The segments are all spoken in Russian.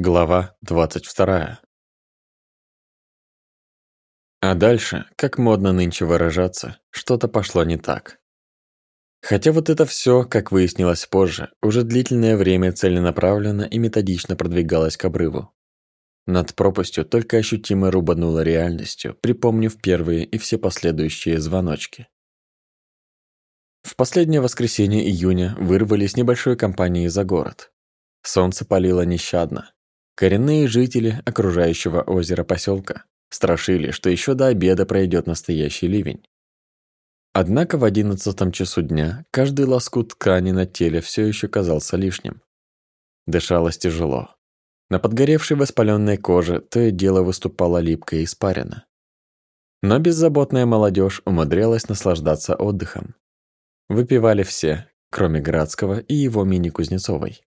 Глава 22. А дальше, как модно нынче выражаться, что-то пошло не так. Хотя вот это все, как выяснилось позже, уже длительное время целенаправленно и методично продвигалось к обрыву. Над пропастью только ощутимо рубануло реальностью, припомнив первые и все последующие звоночки. В последнее воскресенье июня вырвались небольшой компанией за город. Солнце палило нещадно, Коренные жители окружающего озера поселка страшили, что еще до обеда пройдет настоящий ливень. Однако в одиннадцатом часу дня каждый лоскут ткани на теле все еще казался лишним. Дышалось тяжело. На подгоревшей воспаленной коже то и дело выступала липкая испарина. Но беззаботная молодежь умудрялась наслаждаться отдыхом. Выпивали все, кроме Градского и его мини-Кузнецовой.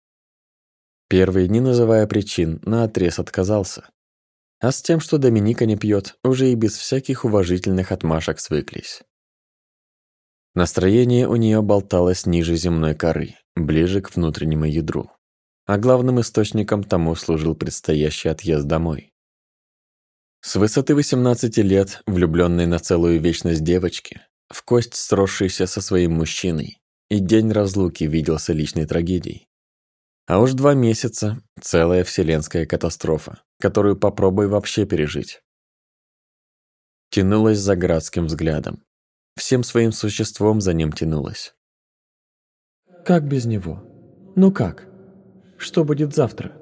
Первый, не называя причин, наотрез отказался. А с тем, что Доминика не пьет, уже и без всяких уважительных отмашек свыклись. Настроение у нее болталось ниже земной коры, ближе к внутреннему ядру. А главным источником тому служил предстоящий отъезд домой. С высоты 18 лет, влюбленной на целую вечность девочки, в кость сросшейся со своим мужчиной, и день разлуки виделся личной трагедией. А уж два месяца – целая вселенская катастрофа, которую попробуй вообще пережить. Тянулась за градским взглядом. Всем своим существом за ним тянулась. Как без него? Ну как? Что будет завтра?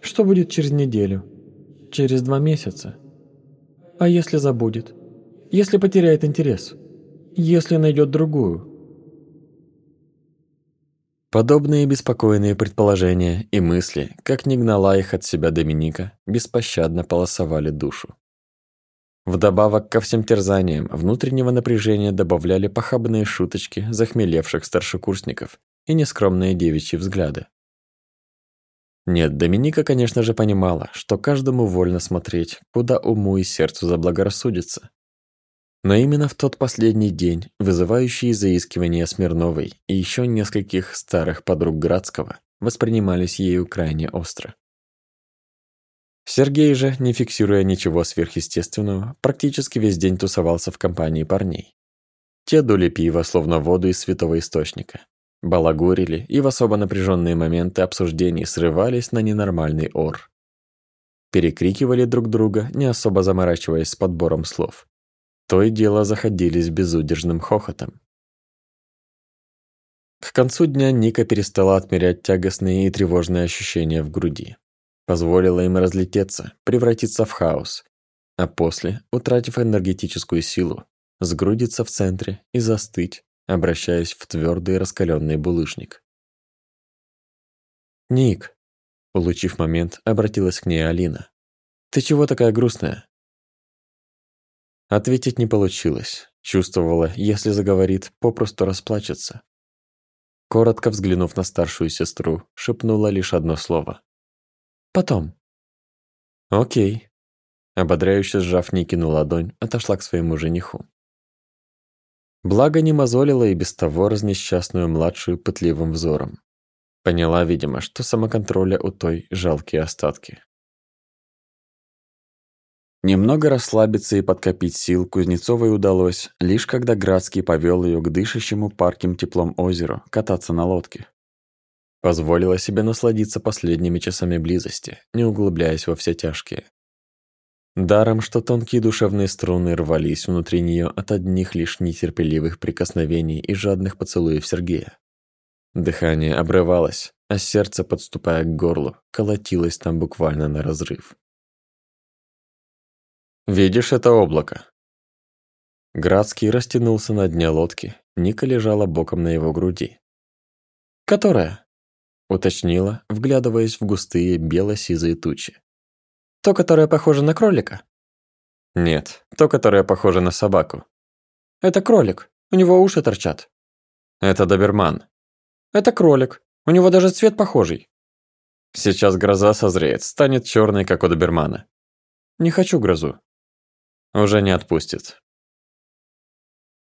Что будет через неделю? Через два месяца? А если забудет? Если потеряет интерес? Если найдет другую? Подобные беспокойные предположения и мысли, как ни гнала их от себя Доминика, беспощадно полосовали душу. Вдобавок ко всем терзаниям внутреннего напряжения добавляли похабные шуточки захмелевших старшекурсников и нескромные девичьи взгляды. Нет, Доминика, конечно же, понимала, что каждому вольно смотреть, куда уму и сердцу заблагорассудится, но именно в тот последний день, вызывающие заискивания Смирновой и еще нескольких старых подруг Градского, воспринимались ею крайне остро. Сергей же, не фиксируя ничего сверхъестественного, практически весь день тусовался в компании парней. Те дули пива, словно воду из святого источника. Балагурили и в особо напряженные моменты обсуждений срывались на ненормальный ор. Перекрикивали друг друга, не особо заморачиваясь с подбором слов то и дело заходились безудержным хохотом. К концу дня Ника перестала отмерять тягостные и тревожные ощущения в груди. Позволила им разлететься, превратиться в хаос, а после, утратив энергетическую силу, сгрудиться в центре и застыть, обращаясь в твердый раскаленный булыжник. «Ник», улучив момент, обратилась к ней Алина. «Ты чего такая грустная?» Ответить не получилось. Чувствовала, если заговорит, попросту расплачется. Коротко взглянув на старшую сестру, шепнула лишь одно слово. «Потом». «Окей». Ободряюще сжав Никину ладонь, отошла к своему жениху. Благо не мозолила и без того разнесчастную младшую пытливым взором. Поняла, видимо, что самоконтроля у той жалкие остатки. Немного расслабиться и подкопить сил Кузнецовой удалось, лишь когда Градский повел ее к дышащему парким теплом озеру кататься на лодке. Позволила себе насладиться последними часами близости, не углубляясь во все тяжкие. Даром, что тонкие душевные струны рвались внутри нее от одних лишь нетерпеливых прикосновений и жадных поцелуев Сергея. Дыхание обрывалось, а сердце, подступая к горлу, колотилось там буквально на разрыв. «Видишь это облако?» Градский растянулся на дне лодки, Ника лежала боком на его груди. «Которая?» — уточнила, вглядываясь в густые бело-сизые тучи. «То, которое похоже на кролика?» «Нет, то, которое похоже на собаку». «Это кролик, у него уши торчат». «Это доберман». «Это кролик, у него даже цвет похожий». «Сейчас гроза созреет, станет черной, как у добермана». «Не хочу грозу, уже не отпустит.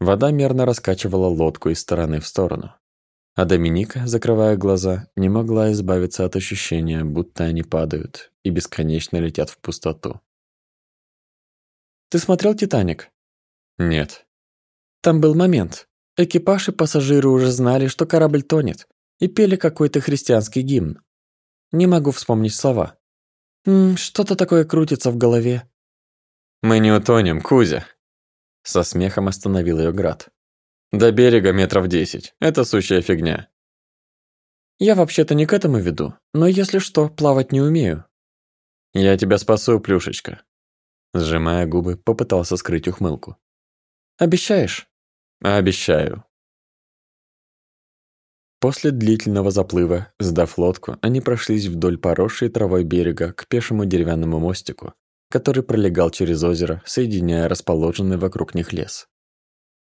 Вода мерно раскачивала лодку из стороны в сторону. А Доминика, закрывая глаза, не могла избавиться от ощущения, будто они падают и бесконечно летят в пустоту. «Ты смотрел «Титаник»?» «Нет». «Там был момент. Экипаж и пассажиры уже знали, что корабль тонет, и пели какой-то христианский гимн. Не могу вспомнить слова. Что-то такое крутится в голове. «Мы не утонем, Кузя!» Со смехом остановил ее Град. «До берега метров десять. Это сущая фигня». «Я вообще-то не к этому веду, но если что, плавать не умею». «Я тебя спасу, Плюшечка». Сжимая губы, попытался скрыть ухмылку. «Обещаешь?» «Обещаю». После длительного заплыва, сдав лодку, они прошлись вдоль поросшей травой берега к пешему деревянному мостику, который пролегал через озеро, соединяя расположенный вокруг них лес.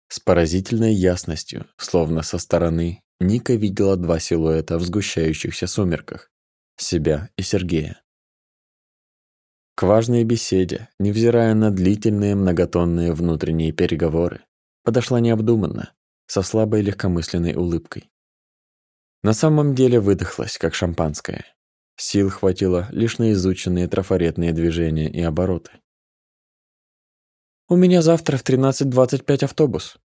С поразительной ясностью, словно со стороны, Ника видела два силуэта в сгущающихся сумерках – себя и Сергея. К важной беседе, невзирая на длительные многотонные внутренние переговоры, подошла необдуманно, со слабой легкомысленной улыбкой. На самом деле выдохлась, как шампанское. Сил хватило лишь на изученные трафаретные движения и обороты. «У меня завтра в 13.25 автобус»,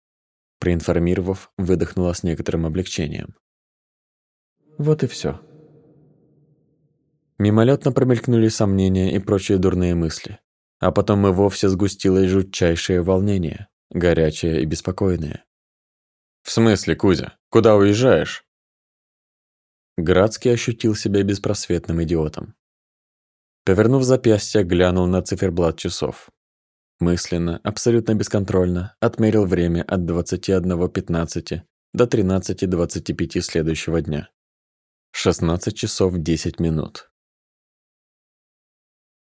проинформировав, выдохнула с некоторым облегчением. Вот и все. Мимолетно промелькнули сомнения и прочие дурные мысли, а потом и вовсе сгустилось жутчайшее волнение, горячее и беспокойное. «В смысле, Кузя? Куда уезжаешь?» Градский ощутил себя беспросветным идиотом. Повернув запястье, глянул на циферблат часов. Мысленно, абсолютно бесконтрольно, отмерил время от 21.15 до 13.25 следующего дня. 16 часов 10 минут.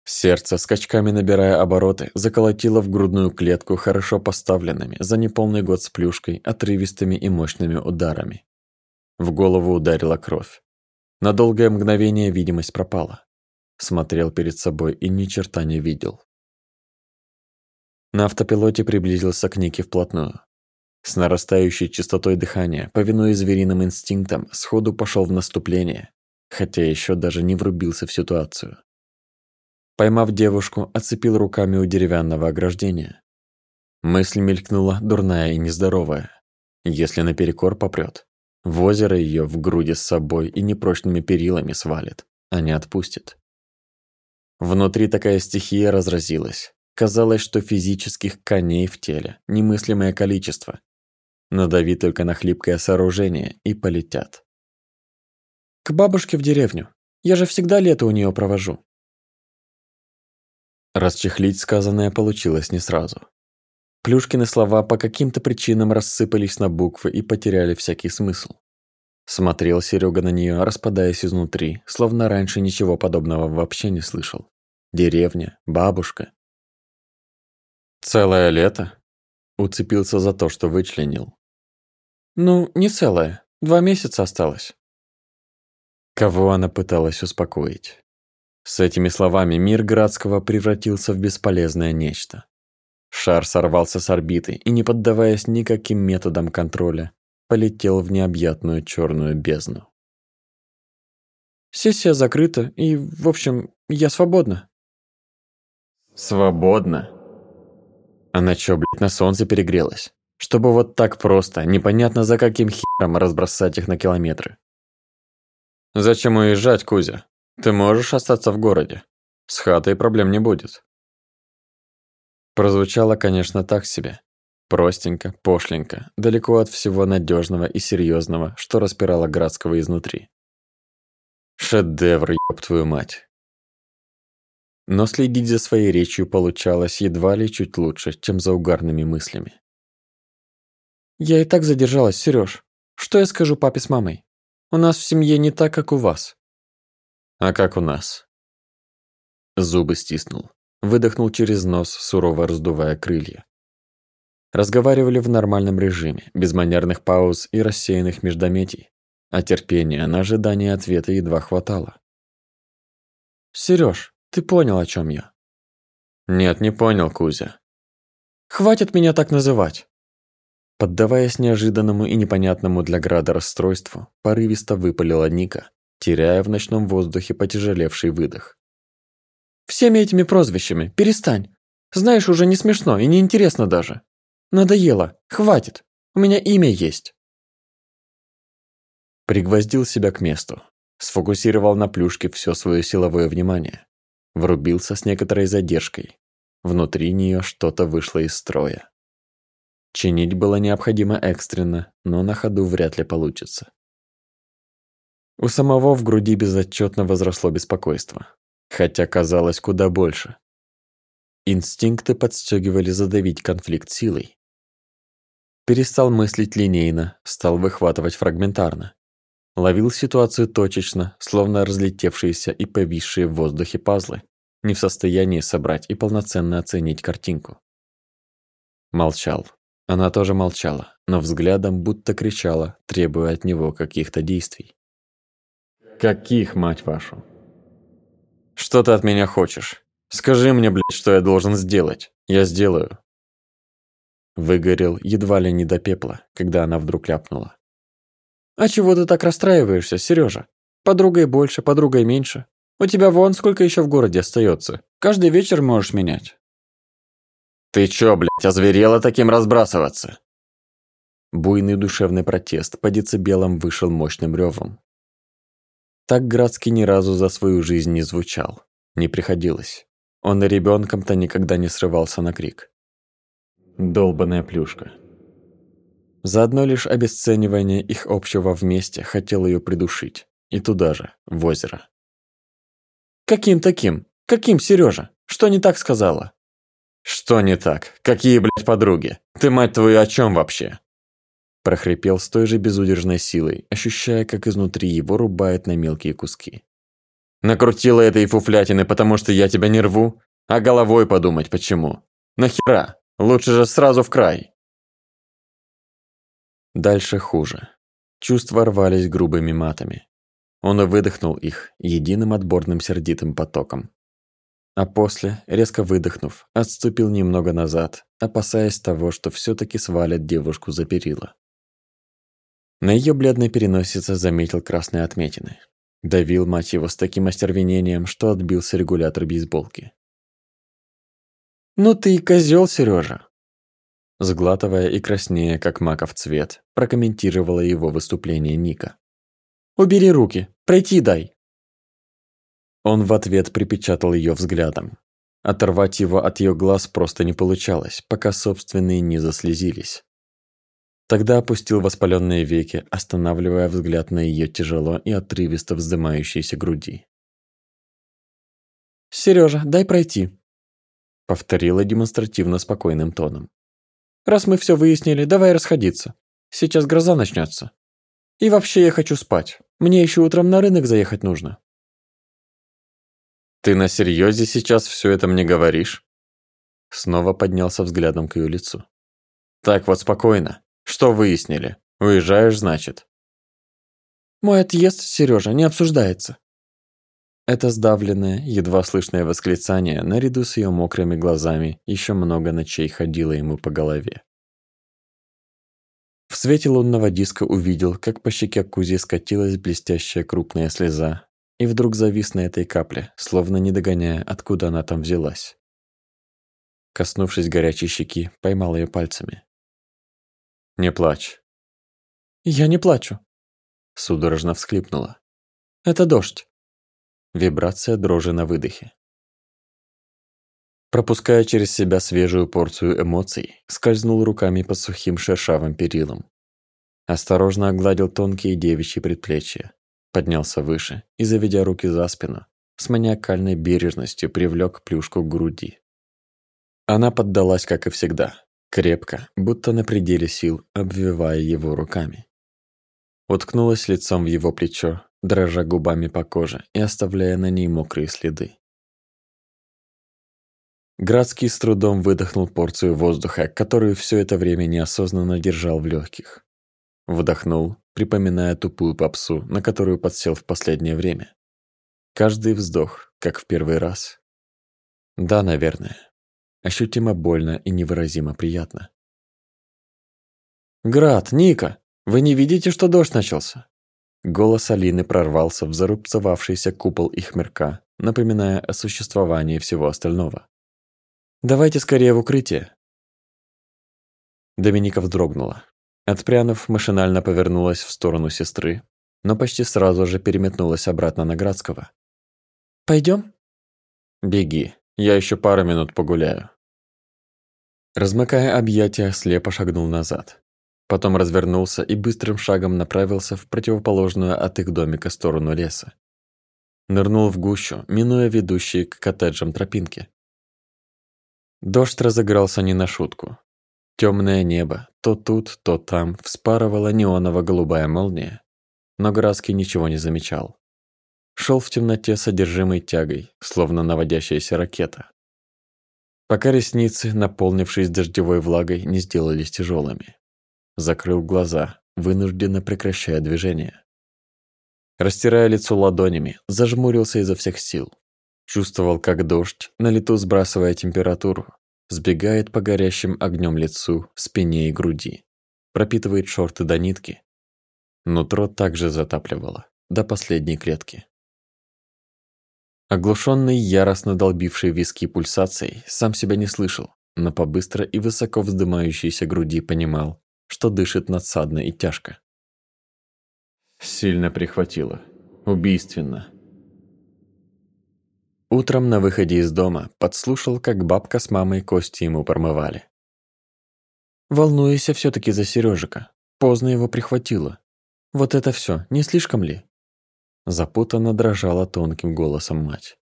Сердце, скачками набирая обороты, заколотило в грудную клетку хорошо поставленными за неполный год с плюшкой, отрывистыми и мощными ударами. В голову ударила кровь. На долгое мгновение видимость пропала. Смотрел перед собой и ни черта не видел. На автопилоте приблизился к Нике вплотную. С нарастающей частотой дыхания, повинуясь звериным инстинктам, сходу пошел в наступление, хотя еще даже не врубился в ситуацию. Поймав девушку, оцепил руками у деревянного ограждения. Мысль мелькнула, дурная и нездоровая. Если наперекор попрет, в озеро ее в груди с собой и непрочными перилами свалит, а не отпустит. Внутри такая стихия разразилась. Казалось, что физических коней в теле немыслимое количество. Надави только на хлипкое сооружение и полетят. К бабушке в деревню. Я же всегда лето у нее провожу. Расчехлить сказанное получилось не сразу. Плюшкины слова по каким-то причинам рассыпались на буквы и потеряли всякий смысл. Смотрел Серега на нее, распадаясь изнутри, словно раньше ничего подобного вообще не слышал. Деревня, бабушка. Целое лето? Уцепился за то, что вычленил. Ну, не целое. Два месяца осталось. Кого она пыталась успокоить? С этими словами мир Градского превратился в бесполезное нечто. Шар сорвался с орбиты и, не поддаваясь никаким методам контроля, полетел в необъятную черную бездну. Сессия закрыта, и, в общем, я свободна. Свободна? Она чё, блядь, на солнце перегрелась? Чтобы вот так просто, непонятно за каким хером разбросать их на километры. Зачем уезжать, Кузя? Ты можешь остаться в городе. С хатой проблем не будет. Прозвучало, конечно, так себе. Простенько, пошленько, далеко от всего надежного и серьезного, что распирало Градского изнутри. Шедевр, ёб твою мать. Но следить за своей речью получалось едва ли чуть лучше, чем за угарными мыслями. «Я и так задержалась, Серёж. Что я скажу папе с мамой? У нас в семье не так, как у вас». «А как у нас?» Зубы стиснул. Выдохнул через нос, сурово раздувая крылья. Разговаривали в нормальном режиме, без манерных пауз и рассеянных междометий, а терпения на ожидание ответа едва хватало. «Серёж, ты понял, о чём я?» «Нет, не понял, Кузя». «Хватит меня так называть!» Поддаваясь неожиданному и непонятному для Града расстройству, порывисто выпалила Ника, теряя в ночном воздухе потяжелевший выдох. «Всеми этими прозвищами, перестань! Знаешь, уже не смешно и не интересно даже. Надоело, хватит, у меня имя есть!» Пригвоздил себя к месту, сфокусировал на плюшке все свое силовое внимание, врубился с некоторой задержкой. Внутри нее что-то вышло из строя. Чинить было необходимо экстренно, но на ходу вряд ли получится. У самого в груди безотчетно возросло беспокойство, хотя казалось куда больше. Инстинкты подстегивали задавить конфликт силой. Перестал мыслить линейно, стал выхватывать фрагментарно. Ловил ситуацию точечно, словно разлетевшиеся и повисшие в воздухе пазлы, не в состоянии собрать и полноценно оценить картинку. Молчал, она тоже молчала, но взглядом будто кричала, требуя от него каких-то действий. «Каких, мать вашу?» «Что ты от меня хочешь? Скажи мне, блядь, что я должен сделать. Я сделаю». Выгорел едва ли не до пепла, когда она вдруг ляпнула. «А чего ты так расстраиваешься, Сережа? Подругой больше, подругой меньше. У тебя вон сколько еще в городе остается. Каждый вечер можешь менять. «Ты чё, блядь, озверела таким разбрасываться?» Буйный душевный протест по децибелам вышел мощным ревом. Так Градский ни разу за свою жизнь не звучал. Не приходилось. Он и ребенком-то никогда не срывался на крик. Долбаная плюшка. За одно лишь обесценивание их общего вместе хотел ее придушить. И туда же, в озеро. «Каким таким? Каким, Сережа? Что не так сказала?» «Что не так? Какие, блядь, подруги? Ты, мать твою, о чем вообще?» Прохрипел с той же безудержной силой, ощущая, как изнутри его рубает на мелкие куски. «Накрутила этой фуфлятины, потому что я тебя не рву? А головой подумать почему? Нахера? Лучше же сразу в край!» Дальше хуже. Чувства рвались грубыми матами. Он выдохнул их единым отборным сердитым потоком, а после, резко выдохнув, отступил немного назад, опасаясь того, что все таки свалит девушку за перила. На ее бледной переносице заметил красные отметины. Давил, мать его, с таким остервенением, что отбился регулятор бейсболки. «Ну ты и козел, Сережа! Сглатывая и краснея, как маков цвет, прокомментировала его выступление Ника. «Убери руки, пройти дай!» Он в ответ припечатал ее взглядом. Оторвать его от ее глаз просто не получалось, пока собственные не заслезились. Тогда опустил воспаленные веки, останавливая взгляд на ее тяжело и отрывисто вздымающейся груди. «Сережа, дай пройти», — повторила демонстративно спокойным тоном. «Раз мы все выяснили, давай расходиться. Сейчас гроза начнется. И вообще я хочу спать. Мне еще утром на рынок заехать нужно». «Ты на серьезе сейчас все это мне говоришь?» Снова поднялся взглядом к ее лицу. «Так вот спокойно. Что выяснили? Уезжаешь, значит?» «Мой отъезд, Сережа, не обсуждается». Это сдавленное, едва слышное восклицание, наряду с ее мокрыми глазами, еще много ночей ходило ему по голове. В свете лунного диска увидел, как по щеке Кузи скатилась блестящая крупная слеза, и вдруг завис на этой капле, словно не догоняя, откуда она там взялась. Коснувшись горячей щеки, поймал ее пальцами. «Не плачь». «Я не плачу», — судорожно всхлипнула. «Это дождь». Вибрация дрожи на выдохе. Пропуская через себя свежую порцию эмоций, скользнул руками по сухим шершавым перилам. Осторожно огладил тонкие девичьи предплечья, поднялся выше и, заведя руки за спину, с маниакальной бережностью привлек плюшку к груди. Она поддалась, как и всегда, крепко, будто на пределе сил, обвивая его руками. Уткнулась лицом в его плечо, дрожа губами по коже и оставляя на ней мокрые следы. Градский с трудом выдохнул порцию воздуха, которую все это время неосознанно держал в легких. Вдохнул, припоминая тупую попсу, на которую подсел в последнее время. Каждый вздох, как в первый раз. Да, наверное. Ощутимо больно и невыразимо приятно. «Град, Ника, вы не видите, что дождь начался?» Голос Алины прорвался в зарубцевавшийся купол их мирка, напоминая о существовании всего остального. «Давайте скорее в укрытие!» Доминика вздрогнула. Отпрянув, машинально повернулась в сторону сестры, но почти сразу же переметнулась обратно на Градского. Пойдем? «Беги, я еще пару минут погуляю». Размыкая объятия, слепо шагнул назад. Потом развернулся и быстрым шагом направился в противоположную от их домика сторону леса. Нырнул в гущу, минуя ведущие к коттеджам тропинки. Дождь разыгрался не на шутку. Темное небо, то тут, то там, вспарывала неоново-голубая молния. Но Градский ничего не замечал. Шел в темноте содержимой тягой, словно наводящаяся ракета. Пока ресницы, наполнившись дождевой влагой, не сделались тяжелыми закрыл глаза, вынужденно прекращая движение. Растирая лицо ладонями, зажмурился изо всех сил. Чувствовал, как дождь, на лету сбрасывая температуру, сбегает по горящим огнем лицу, спине и груди, пропитывает шорты до нитки. Нутро также затапливало, до последней клетки. Оглушенный, яростно долбивший виски пульсацией, сам себя не слышал, но по быстро и высоко вздымающейся груди понимал, что дышит надсадно и тяжко. Сильно прихватило. Убийственно. Утром на выходе из дома подслушал, как бабка с мамой кости ему промывали. Волнуйся все таки за Сережика. Поздно его прихватило. Вот это все, не слишком ли? Запутанно дрожала тонким голосом мать.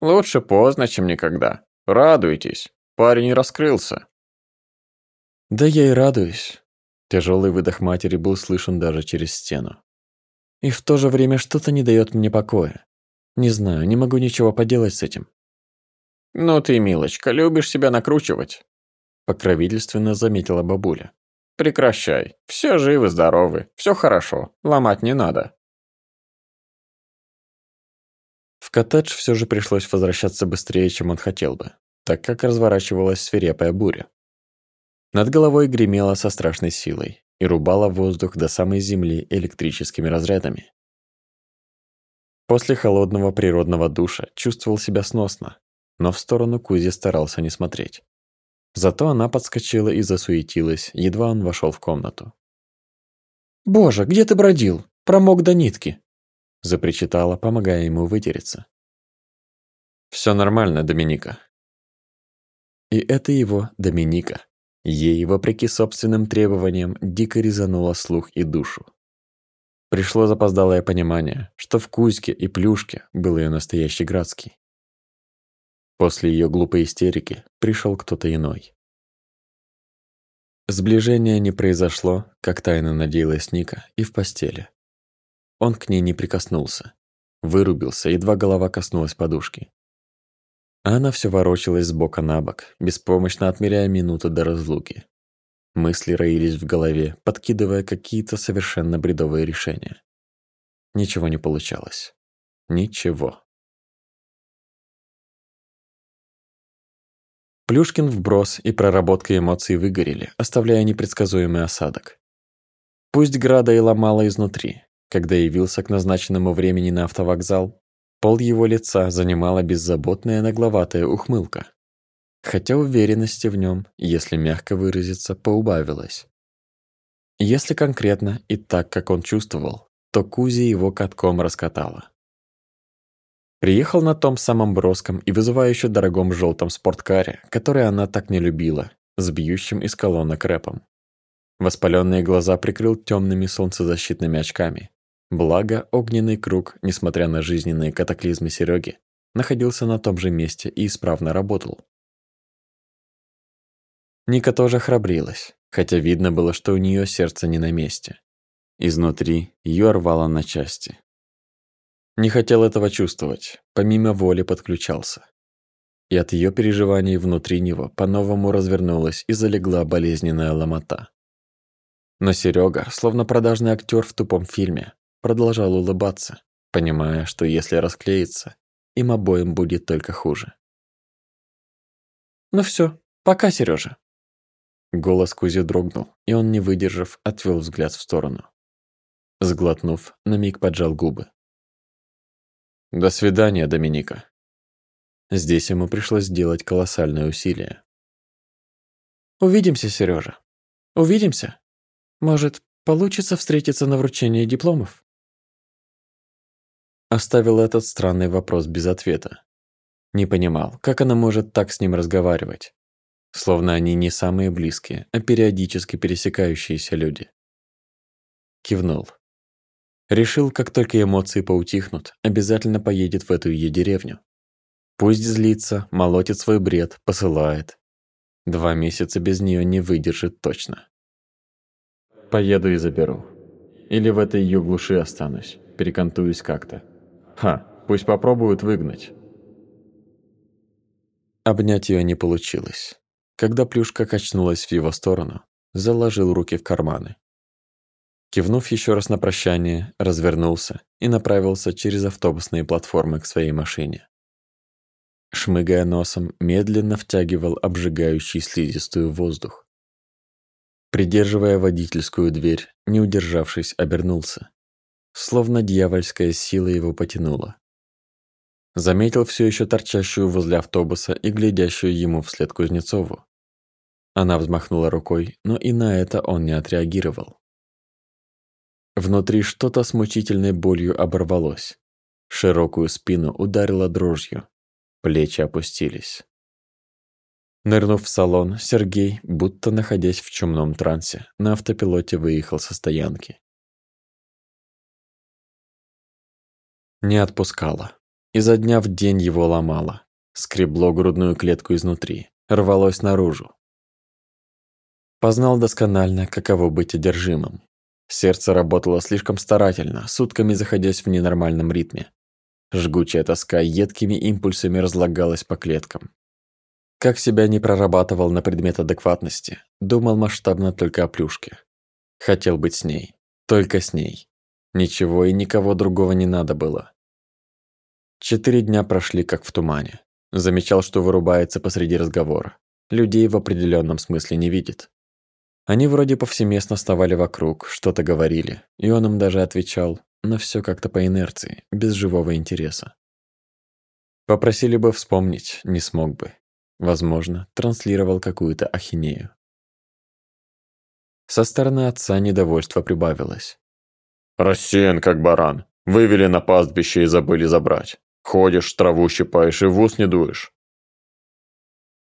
Лучше поздно, чем никогда. Радуйтесь, парень раскрылся. Да я и радуюсь. Тяжелый выдох матери был слышен даже через стену. И в то же время что-то не дает мне покоя. Не знаю, не могу ничего поделать с этим. Ну ты, милочка, любишь себя накручивать. Покровительственно заметила бабуля. Прекращай. Все живы-здоровы, все хорошо, ломать не надо. В коттедж все же пришлось возвращаться быстрее, чем он хотел бы, так как разворачивалась свирепая буря. Над головой гремело со страшной силой и рубало воздух до самой земли электрическими разрядами. После холодного природного душа чувствовал себя сносно, но в сторону Кузи старался не смотреть. Зато она подскочила и засуетилась, едва он вошел в комнату. «Боже, где ты бродил? Промок до нитки!» Запричитала, помогая ему вытереться. Все нормально, Доминика». И это его Доминика Ей, вопреки собственным требованиям, дико резануло слух и душу. Пришло запоздалое понимание, что в Кузьке и Плюшке был ее настоящий Градский. После ее глупой истерики пришел кто-то иной. Сближение не произошло, как тайно надеялась Ника, и в постели. Он к ней не прикоснулся. Вырубился, едва голова коснулась подушки. Она все ворочалась с бока на бок, беспомощно отмеряя минуты до разлуки. Мысли роились в голове, подкидывая какие-то совершенно бредовые решения. Ничего не получалось. Ничего. Плюшкин вброс и проработка эмоций выгорели, оставляя непредсказуемый осадок. Пусть Града и ломала изнутри, когда явился к назначенному времени на автовокзал, Пол его лица занимала беззаботная нагловатая ухмылка. Хотя уверенности в нем, если мягко выразиться, поубавилось. Если конкретно и так, как он чувствовал, то Кузи его катком раскатала. Приехал на том самом броском и вызывающе дорогом желтом спорткаре, который она так не любила, с бьющим из колонок рэпом. Воспаленные глаза прикрыл темными солнцезащитными очками, Благо, огненный круг, несмотря на жизненные катаклизмы Сереги, находился на том же месте и исправно работал. Ника тоже храбрилась, хотя видно было, что у нее сердце не на месте. Изнутри ее рвало на части. Не хотел этого чувствовать, помимо воли подключался. И от ее переживаний внутри него по-новому развернулась и залегла болезненная ломота. Но Серега, словно продажный актер в тупом фильме, продолжал улыбаться, понимая, что если расклеится, им обоим будет только хуже. Ну все, пока, Сережа. Голос Кузи дрогнул, и он, не выдержав, отвел взгляд в сторону. Сглотнув, на миг поджал губы. «До свидания, Доминика». Здесь ему пришлось сделать колоссальное усилие. «Увидимся, Сережа. Увидимся. Может, получится встретиться на вручении дипломов?» Оставил этот странный вопрос без ответа. Не понимал, как она может так с ним разговаривать. Словно они не самые близкие, а периодически пересекающиеся люди. Кивнул. Решил, как только эмоции поутихнут, обязательно поедет в эту ее деревню. Пусть злится, молотит свой бред, посылает. Два месяца без нее не выдержит точно. Поеду и заберу. Или в этой ее глуши останусь, перекантуюсь как-то. Ха, пусть попробуют выгнать. Обнять ее не получилось. Когда плюшка качнулась в его сторону, заложил руки в карманы. Кивнув еще раз на прощание, развернулся и направился через автобусные платформы к своей машине. Шмыгая носом, медленно втягивал обжигающий слизистую воздух. Придерживая водительскую дверь, не удержавшись, обернулся. Словно дьявольская сила его потянула. Заметил все еще торчащую возле автобуса и глядящую ему вслед Кузнецову. Она взмахнула рукой, но и на это он не отреагировал. Внутри что-то с мучительной болью оборвалось. Широкую спину ударило дрожью. Плечи опустились. Нырнув в салон, Сергей, будто находясь в чумном трансе, на автопилоте выехал со стоянки. Не отпускало. Изо дня в день его ломало. Скребло грудную клетку изнутри, рвалось наружу. Познал досконально, каково быть одержимым. Сердце работало слишком старательно, сутками заходясь в ненормальном ритме. Жгучая тоска едкими импульсами разлагалась по клеткам. Как себя не прорабатывал на предмет адекватности, думал масштабно только о плюшке. Хотел быть с ней. Только с ней. Ничего и никого другого не надо было. Четыре дня прошли как в тумане. Замечал, что вырубается посреди разговора. Людей в определенном смысле не видит. Они вроде повсеместно вставали вокруг, что-то говорили, и он им даже отвечал, но все как-то по инерции, без живого интереса. Попросили бы вспомнить, не смог бы. Возможно, транслировал какую-то ахинею. Со стороны отца недовольство прибавилось. «Рассеян, как баран. Вывели на пастбище и забыли забрать. Ходишь, траву щипаешь и в ус не дуешь».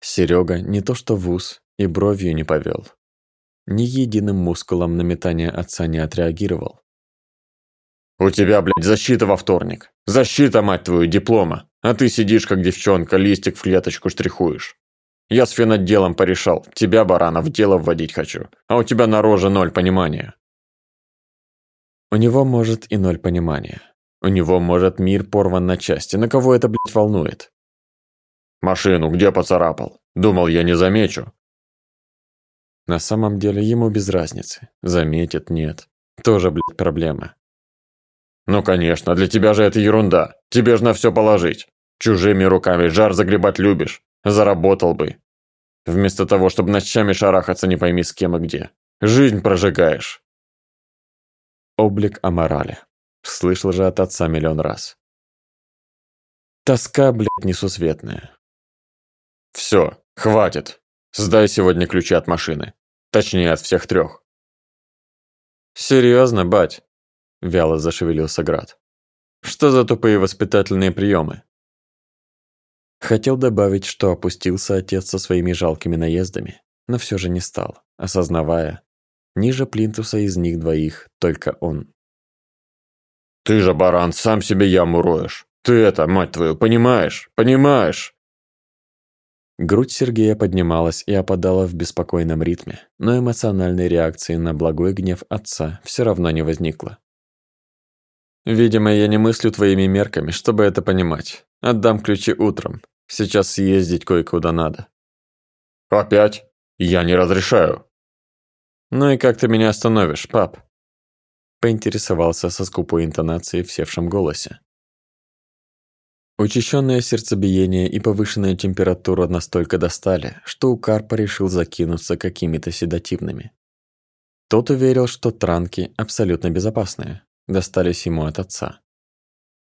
Серега не то что в ус, и бровью не повел. Ни единым мускулом на метание отца не отреагировал. «У тебя, блядь, защита во вторник. Защита, мать твою, диплома. А ты сидишь, как девчонка, листик в клеточку штрихуешь. Я с финотделом порешал. Тебя, барана, в дело вводить хочу. А у тебя на роже ноль понимания». У него, может, и ноль понимания. У него, может, мир порван на части. На кого это, блядь, волнует? «Машину где поцарапал? Думал, я не замечу. На самом деле ему без разницы. Заметит, нет. Тоже, блядь, проблема. Ну, конечно, для тебя же это ерунда. Тебе же на все положить. Чужими руками жар загребать любишь. Заработал бы. Вместо того, чтобы ночами шарахаться не пойми с кем и где. Жизнь прожигаешь. Облик аморали. Слышал же от отца миллион раз. Тоска, блядь, несусветная. Все, хватит. Сдай сегодня ключи от машины. Точнее, от всех трех. Серьезно, бать? Вяло зашевелился Град. Что за тупые воспитательные приемы? Хотел добавить, что опустился отец со своими жалкими наездами, но все же не стал, осознавая, ниже плинтуса из них двоих только он. «Ты же, баран, сам себе яму роешь. Ты это, мать твою, понимаешь? Понимаешь?» Грудь Сергея поднималась и опадала в беспокойном ритме, но эмоциональной реакции на благой гнев отца все равно не возникло. «Видимо, я не мыслю твоими мерками, чтобы это понимать. Отдам ключи утром. Сейчас съездить кое-куда надо». «Опять? Я не разрешаю». «Ну и как ты меня остановишь, пап?» Поинтересовался со скупой интонацией в севшем голосе. Учащенное сердцебиение и повышенная температура настолько достали, что у Карпа решил закинуться какими-то седативными. Тот уверил, что транки абсолютно безопасные, достались ему от отца.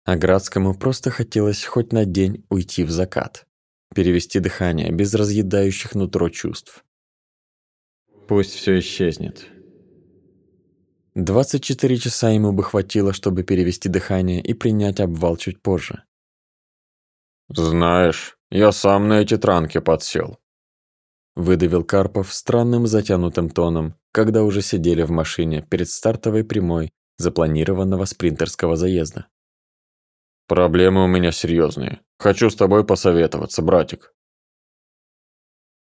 А Градскому просто хотелось хоть на день уйти в закат, перевести дыхание без разъедающих нутро чувств. Пусть все исчезнет. 24 часа ему бы хватило, чтобы перевести дыхание и принять обвал чуть позже. «Знаешь, я сам на эти транки подсел», — выдавил Карпов странным затянутым тоном, когда уже сидели в машине перед стартовой прямой запланированного спринтерского заезда. «Проблемы у меня серьезные. Хочу с тобой посоветоваться, братик».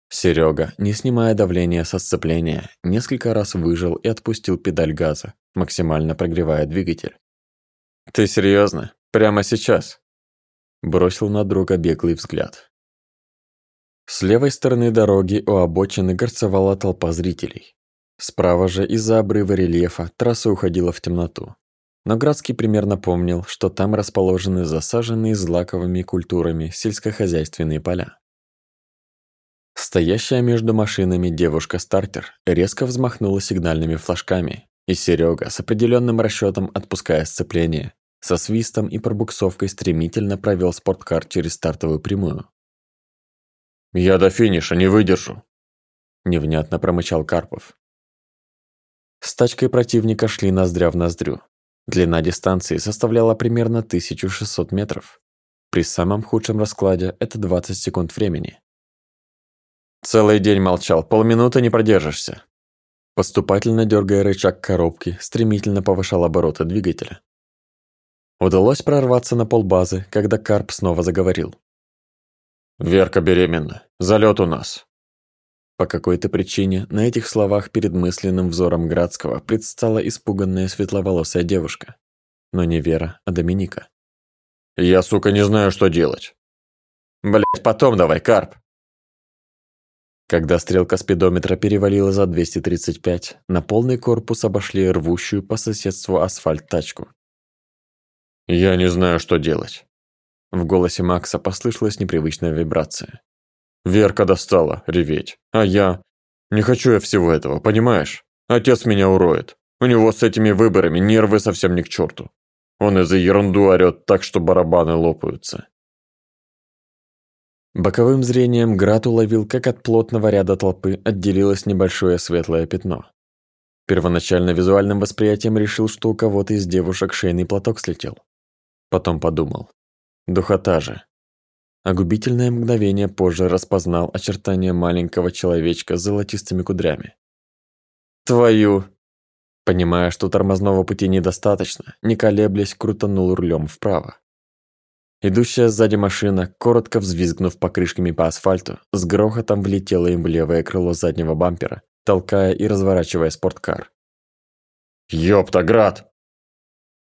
Серега, не снимая давления со сцепления, несколько раз выжил и отпустил педаль газа, максимально прогревая двигатель. «Ты серьезно? Прямо сейчас?» Бросил на друга беглый взгляд. С левой стороны дороги у обочины горцевала толпа зрителей. Справа же из-за обрыва рельефа трасса уходила в темноту. Но Градский примерно помнил, что там расположены засаженные злаковыми культурами сельскохозяйственные поля. Стоящая между машинами девушка-стартер резко взмахнула сигнальными флажками, и Серега с определенным расчетом отпуская сцепление, со свистом и пробуксовкой стремительно провел спорткар через стартовую прямую. «Я до финиша не выдержу», – невнятно промычал Карпов. С тачкой противника шли ноздря в ноздрю. Длина дистанции составляла примерно 1600 метров. При самом худшем раскладе это 20 секунд времени. Целый день молчал, полминуты не продержишься. Поступательно дергая рычаг коробки, стремительно повышал обороты двигателя. Удалось прорваться на полбазы, когда Карп снова заговорил. «Верка беременна. Залет у нас». По какой-то причине на этих словах перед мысленным взором Градского предстала испуганная светловолосая девушка. Но не Вера, а Доминика. «Я, сука, не знаю, что делать». «Блядь, потом давай, Карп!» Когда стрелка спидометра перевалила за 235, на полный корпус обошли рвущую по соседству асфальт тачку. «Я не знаю, что делать». В голосе Макса послышалась непривычная вибрация. «Верка достала реветь, а я... Не хочу я всего этого, понимаешь? Отец меня уроет. У него с этими выборами нервы совсем не к черту. Он из-за ерунду орёт так, что барабаны лопаются». Боковым зрением Град уловил, как от плотного ряда толпы отделилось небольшое светлое пятно. Первоначально визуальным восприятием решил, что у кого-то из девушек шейный платок слетел. Потом подумал. Духота же. А губительное мгновение позже распознал очертания маленького человечка с золотистыми кудрями. «Твою!» Понимая, что тормозного пути недостаточно, не колеблясь, крутанул рулем вправо. Идущая сзади машина, коротко взвизгнув покрышками по асфальту, с грохотом влетела им в левое крыло заднего бампера, толкая и разворачивая спорткар. «Ёпта, град!»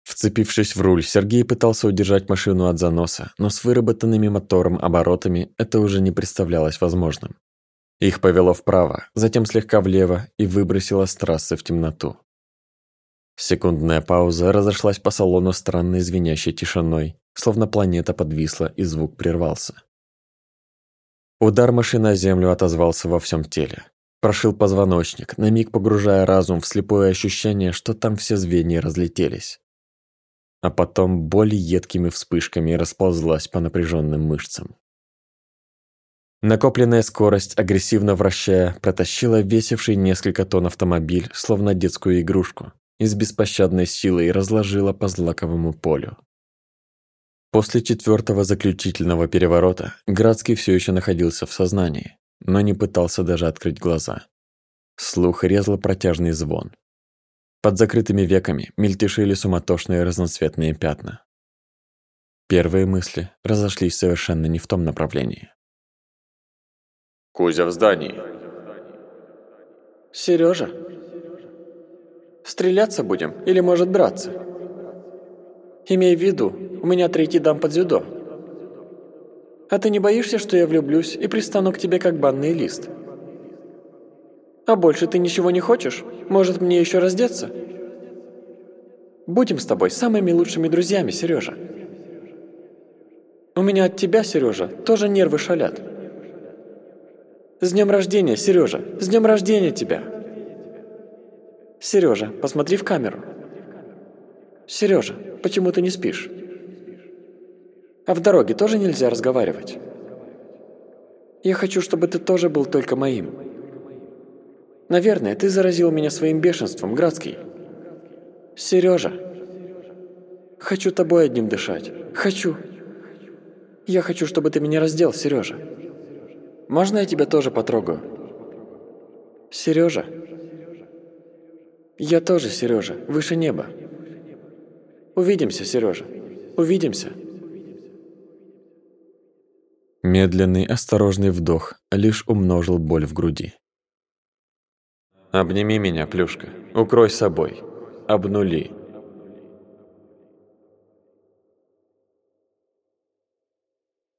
Вцепившись в руль, Сергей пытался удержать машину от заноса, но с выработанными мотором оборотами это уже не представлялось возможным. Их повело вправо, затем слегка влево и выбросило с трассы в темноту. Секундная пауза разошлась по салону странной звенящей тишиной, словно планета подвисла и звук прервался. Удар машины о землю отозвался во всем теле. Прошил позвоночник, на миг погружая разум в слепое ощущение, что там все звенья разлетелись а потом боль едкими вспышками расползлась по напряженным мышцам. Накопленная скорость, агрессивно вращая, протащила весивший несколько тонн автомобиль, словно детскую игрушку, и с беспощадной силой разложила по злаковому полю. После четвертого заключительного переворота Градский все еще находился в сознании, но не пытался даже открыть глаза. Слух резал протяжный звон. Под закрытыми веками мельтешили суматошные разноцветные пятна. Первые мысли разошлись совершенно не в том направлении. «Кузя в здании!» «Серёжа, стреляться будем или, может, драться? Имей в виду, у меня третий дам под дзюдо. А ты не боишься, что я влюблюсь и пристану к тебе как банный лист?» А больше ты ничего не хочешь? Может, мне еще раздеться? Будем с тобой самыми лучшими друзьями, Сережа. У меня от тебя, Сережа, тоже нервы шалят. С днем рождения, Сережа! С днем рождения тебя! Сережа, посмотри в камеру. Сережа, почему ты не спишь? А в дороге тоже нельзя разговаривать. Я хочу, чтобы ты тоже был только моим. Наверное, ты заразил меня своим бешенством, Градский. Сережа, хочу тобой одним дышать. Хочу. Я хочу, чтобы ты меня раздел, Сережа. Можно я тебя тоже потрогаю? Сережа. Я тоже, Сережа, выше неба. Увидимся, Сережа. Увидимся. Медленный, осторожный вдох лишь умножил боль в груди. Обними меня, Плюшка. Укрой собой. Обнули.